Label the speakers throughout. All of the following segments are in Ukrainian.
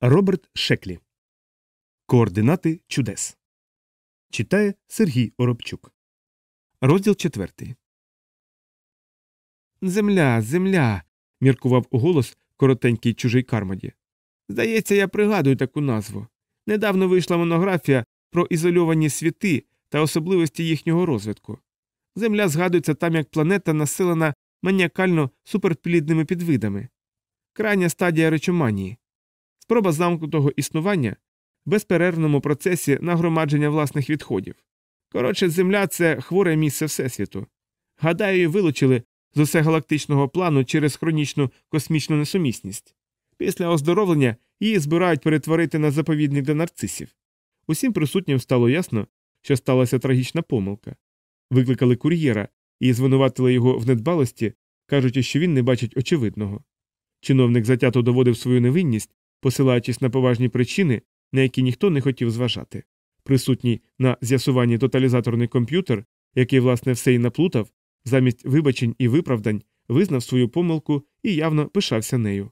Speaker 1: Роберт Шеклі. Координати чудес. Читає Сергій Оробчук. Розділ четвертий. Земля, земля. міркував у голос коротенький чужий кармоді. Здається, я пригадую таку назву. Недавно вийшла монографія про ізольовані світи та особливості їхнього розвитку. Земля згадується там як планета, населена маніакально суперплідними підвидами. Крайня стадія речоманії. Спроба замкнутого існування в безперервному процесі нагромадження власних відходів. Коротше, Земля це хворе місце Всесвіту. Гадаю, її вилучили з усегалактичного плану через хронічну космічну несумісність. Після оздоровлення її збирають перетворити на заповідник для нарцисів. Усім присутнім стало ясно, що сталася трагічна помилка. Викликали кур'єра і звинуватили його в недбалості, кажучи, що він не бачить очевидного. Чиновник затято доводив свою невинність, посилаючись на поважні причини, на які ніхто не хотів зважати. Присутній на з'ясуванні тоталізаторний комп'ютер, який, власне, все й наплутав, замість вибачень і виправдань, визнав свою помилку і явно пишався нею.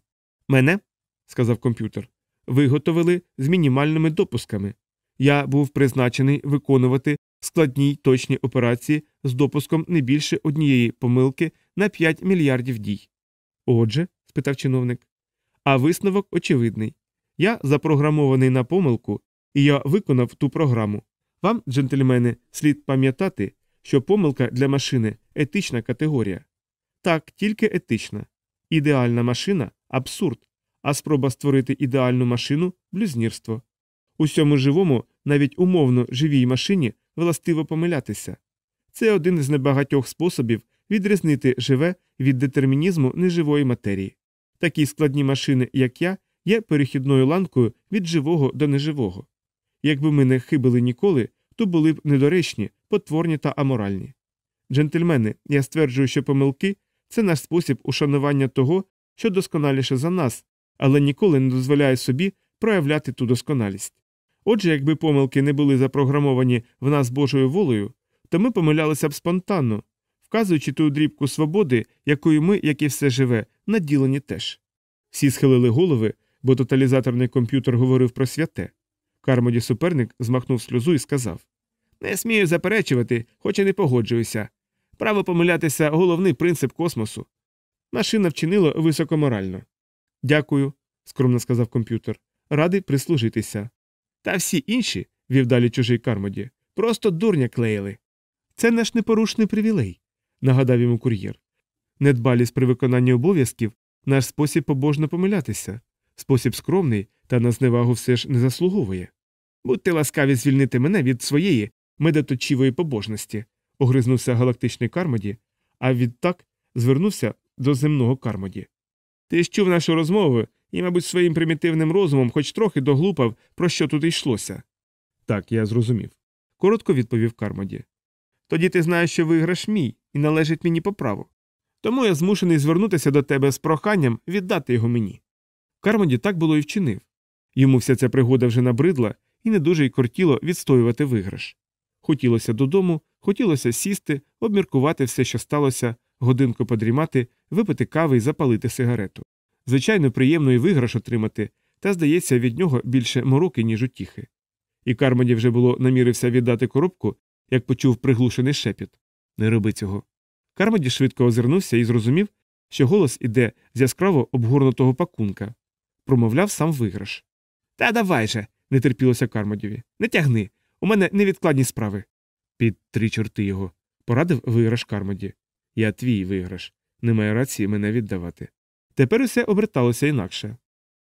Speaker 1: Мене, сказав комп'ютер, виготовили з мінімальними допусками. Я був призначений виконувати складні й точні операції з допуском не більше однієї помилки на 5 мільярдів дій. Отже, спитав чиновник, а висновок очевидний. Я запрограмований на помилку, і я виконав ту програму. Вам, джентльмени, слід пам'ятати, що помилка для машини етична категорія. Так, тільки етична. Ідеальна машина абсурд, а спроба створити ідеальну машину блюзнірство. Усьому живому, навіть умовно живій машині, властиво помилятися. Це один з небагатьох способів відрізнити живе від детермінізму неживої матерії. Такі складні машини, як я, є перехідною ланкою від живого до неживого. Якби ми не хибили ніколи, то були б недоречні, потворні та аморальні. Джентльмени, я стверджую, що помилки це наш спосіб ушанування того, що досконаліше за нас, але ніколи не дозволяє собі проявляти ту досконалість. Отже, якби помилки не були запрограмовані в нас Божою волею, то ми помилялися б спонтанно, вказуючи ту дрібку свободи, якою ми, як і все живе, наділені теж. Всі схилили голови, бо тоталізаторний комп'ютер говорив про святе. Кармоді суперник змахнув сльозу і сказав Не смію заперечувати, хоч і не погоджуюся. Право помилятися головний принцип космосу. Машина вчинила високоморально. Дякую, скромно сказав комп'ютер. Радий прислужитися. Та всі інші, вів далі чужий Кармоді, просто дурня клеїли. Це наш непорушний привілей, нагадав йому кур'єр. Недбалість при виконанні обов'язків наш спосіб побожно помилятися, спосіб скромний та на зневагу все ж не заслуговує. Будьте ласкаві звільнити мене від своєї медоточівої побожності, огризнувся галактичний Кармоді, а відтак звернувся до земного Кармоді. Ти ж чув нашу розмову і, мабуть, своїм примітивним розумом хоч трохи доглупав, про що тут йшлося. Так, я зрозумів. Коротко відповів Кармоді. Тоді ти знаєш, що виграш мій і належить мені по праву. Тому я змушений звернутися до тебе з проханням віддати його мені. Кармоді так було і вчинив. Йому вся ця пригода вже набридла і не дуже й кортіло відстоювати виграш. Хотілося додому, хотілося сісти, обміркувати все, що сталося, годинку подрімати, випити кави і запалити сигарету. Звичайно, приємно і виграш отримати, та, здається, від нього більше мороки, ніж утіхи. І Кармоді вже було намірився віддати коробку, як почув приглушений шепіт. Не роби цього. Кармоді швидко озирнувся і зрозумів, що голос іде з яскраво обгорнутого пакунка. Промовляв сам виграш. Та давай же, не терпілося Кармодіві. Не тягни. У мене невідкладні справи. Під три чорти його. Порадив виграш Кармоді. Я твій виграш. Немає рації мене віддавати. Тепер усе оберталося інакше.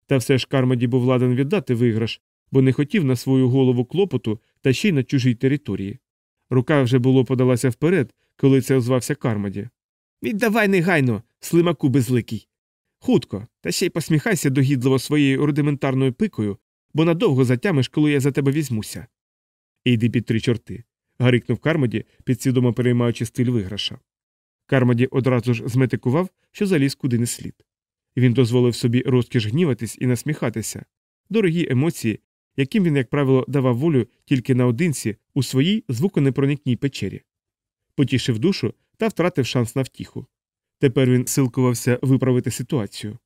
Speaker 1: Та все ж Кармоді був ладен віддати виграш, бо не хотів на свою голову клопоту та ще й на чужій території. Рука вже було подалася вперед, коли це озвався Кармоді. Віддавай негайно, слимаку безликий. Хутко, та ще й посміхайся догідливо своєю рудиментарною пикою, бо надовго затямиш, коли я за тебе візьмуся. Іди під три чорти. гарикнув Кармоді, підсвідомо переймаючи стиль виграша. Кармоді одразу ж зметикував, що заліз куди не слід. Він дозволив собі розкіш гніватись і насміхатися, дорогі емоції, яким він, як правило, давав волю тільки наодинці у своїй звуконепроникній печері. Потішив душу та втратив шанс на втіху. Тепер він силкувався виправити ситуацію.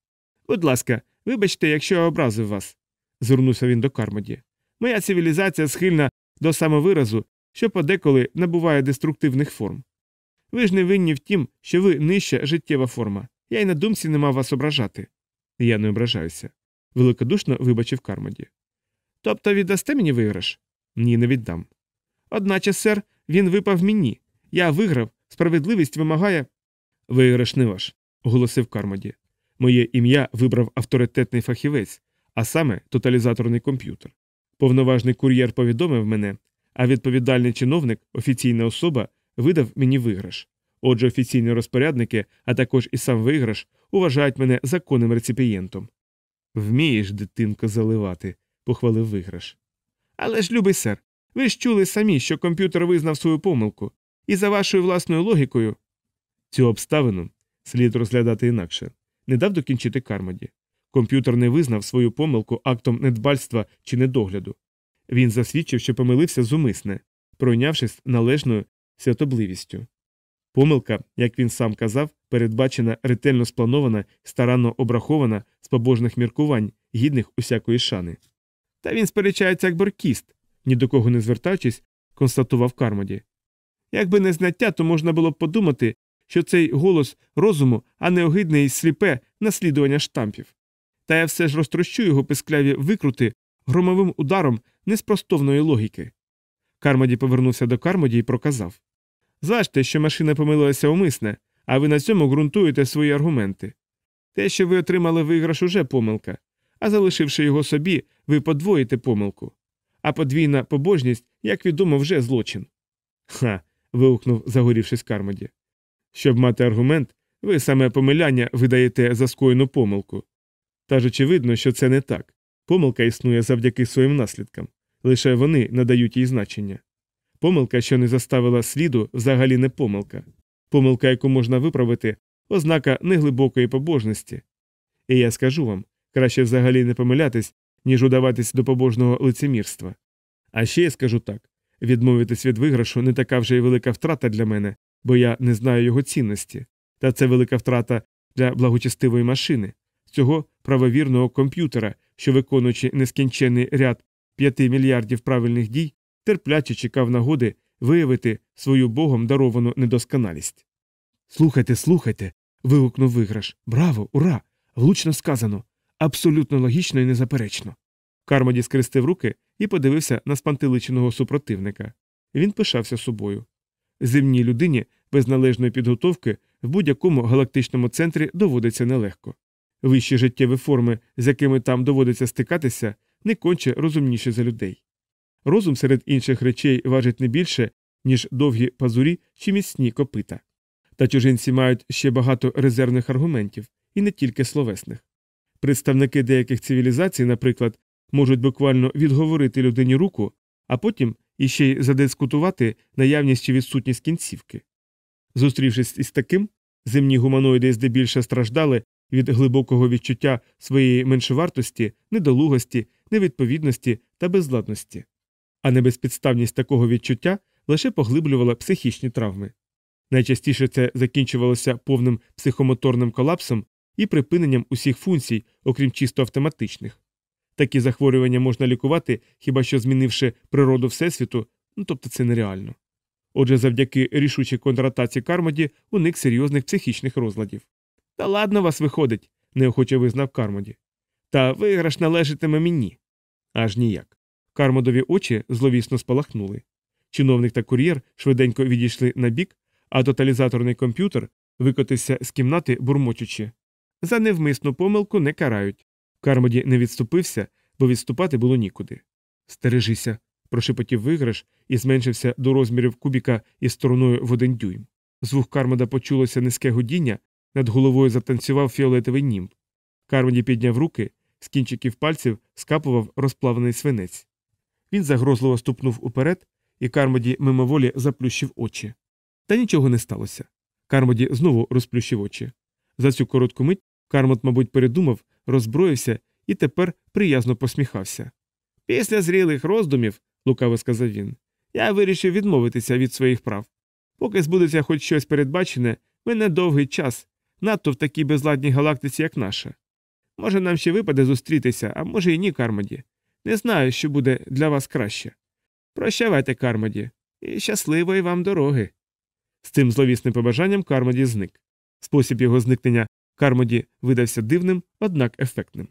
Speaker 1: Будь ласка, вибачте, якщо я образив вас. звернувся він до Кармоді. Моя цивілізація схильна до самовиразу, що подеколи набуває деструктивних форм. Ви ж не винні в тім, що ви нижча життєва форма. Я й на думці не мав вас ображати. Я не ображаюся. Великодушно вибачив Кармоді. Тобто віддасте мені виграш? Ні, не віддам. Одначе, сер, він випав мені. Я виграв, справедливість вимагає. Виграш не ваш, оголосив Кармоді. Моє ім'я вибрав авторитетний фахівець, а саме тоталізаторний комп'ютер. Повноважний кур'єр повідомив мене, а відповідальний чиновник, офіційна особа, видав мені виграш. Отже, офіційні розпорядники, а також і сам виграш, вважають мене законним реципієнтом. Вмієш, дитинко, заливати, похвалив виграш. Але ж, любий сер, ви ж чули самі, що комп'ютер визнав свою помилку, і за вашою власною логікою. Цю обставину слід розглядати інакше, не дав докінчити Кармоді. Комп'ютер не визнав свою помилку актом недбальства чи недогляду. Він засвідчив, що помилився зумисне, пройнявшись належною святобливістю. Помилка, як він сам казав, передбачена, ретельно спланована, старанно обрахована з побожних міркувань, гідних усякої шани. Та він сперечається як боркіст, ні до кого не звертаючись, констатував Кармоді. Якби не знаття, то можна було б подумати, що цей голос розуму, а не огидне і сліпе наслідування штампів. Та я все ж розтрощу його пискляві викрути громовим ударом неспростовної логіки. Кармоді повернувся до Кармоді і проказав Зважте, що машина помилилася умисне, а ви на цьому ґрунтуєте свої аргументи. Те, що ви отримали виграш, уже помилка, а залишивши його собі, ви подвоїте помилку. А подвійна побожність, як відомо, вже злочин. Ха. Вигукнув, загорівшись Кармоді. Щоб мати аргумент, ви саме помиляння видаєте за скоєну помилку. Та ж очевидно, що це не так. Помилка існує завдяки своїм наслідкам, лише вони надають їй значення. Помилка, що не заставила сліду, взагалі не помилка. Помилка, яку можна виправити, ознака неглибокої побожності. І я скажу вам краще взагалі не помилятись, ніж удаватись до побожного лицемірства. А ще я скажу так відмовитись від виграшу не така вже й велика втрата для мене, бо я не знаю його цінності, та це велика втрата для благочестивої машини, цього правовірного комп'ютера, що, виконуючи нескінчений ряд п'яти мільярдів правильних дій, терпляче чекав нагоди виявити свою богом даровану недосконалість. Слухайте, слухайте. вигукнув виграш. Браво, ура! Влучно сказано. Абсолютно логічно і незаперечно. Кармоді скрестив руки і подивився на спантеличеного супротивника. Він пишався собою. Земній людині без належної підготовки в будь-якому галактичному центрі доводиться нелегко. Вищі життєві форми, з якими там доводиться стикатися, не конче розумніші за людей. Розум серед інших речей важить не більше, ніж довгі пазурі чи міцні копита. Та чужинці мають ще багато резервних аргументів, і не тільки словесних. Представники деяких цивілізацій, наприклад, можуть буквально відговорити людині руку, а потім іще й задискутувати наявність чи відсутність кінцівки. Зустрівшись із таким, земні гуманоїди здебільше страждали від глибокого відчуття своєї меншовартості, недолугості, невідповідності та безладності а небезпідставність такого відчуття лише поглиблювала психічні травми. Найчастіше це закінчувалося повним психомоторним колапсом і припиненням усіх функцій, окрім чисто автоматичних. Такі захворювання можна лікувати, хіба що змінивши природу Всесвіту, ну тобто це нереально. Отже, завдяки рішучій контратації Кармоді уник серйозних психічних розладів. Та ладно вас виходить, неохоче визнав Кармоді. Та виграш належатиме мені. Аж ніяк. Кармодові очі зловісно спалахнули. Чиновник та кур'єр швиденько відійшли на бік, а тоталізаторний комп'ютер викотився з кімнати, бурмочучи. За невмисну помилку не карають. Кармоді не відступився, бо відступати було нікуди. Стережися, прошепотів виграш і зменшився до розмірів кубіка із стороною в один дюйм. Звук Кармода почулося низьке гудіння, над головою затанцював фіолетовий німб. Кармоді підняв руки, з кінчиків пальців скапував розплавлений свинець. Він загрозливо ступнув уперед, і Кармоді мимоволі заплющив очі. Та нічого не сталося. Кармоді знову розплющив очі. За цю коротку мить Кармот, мабуть, передумав, роззброївся і тепер приязно посміхався. Після зрілих роздумів, лукаво сказав він, я вирішив відмовитися від своїх прав. Поки збудеться хоч щось передбачене, мене довгий час, надто в такій безладній галактиці, як наша. Може, нам ще випаде зустрітися, а може і ні, Кармоді. Не знаю, що буде для вас краще. Прощавайте, Кармоді, і щасливої вам дороги. З цим зловісним побажанням Кармоді зник. Спосіб його зникнення Кармоді видався дивним, однак ефектним.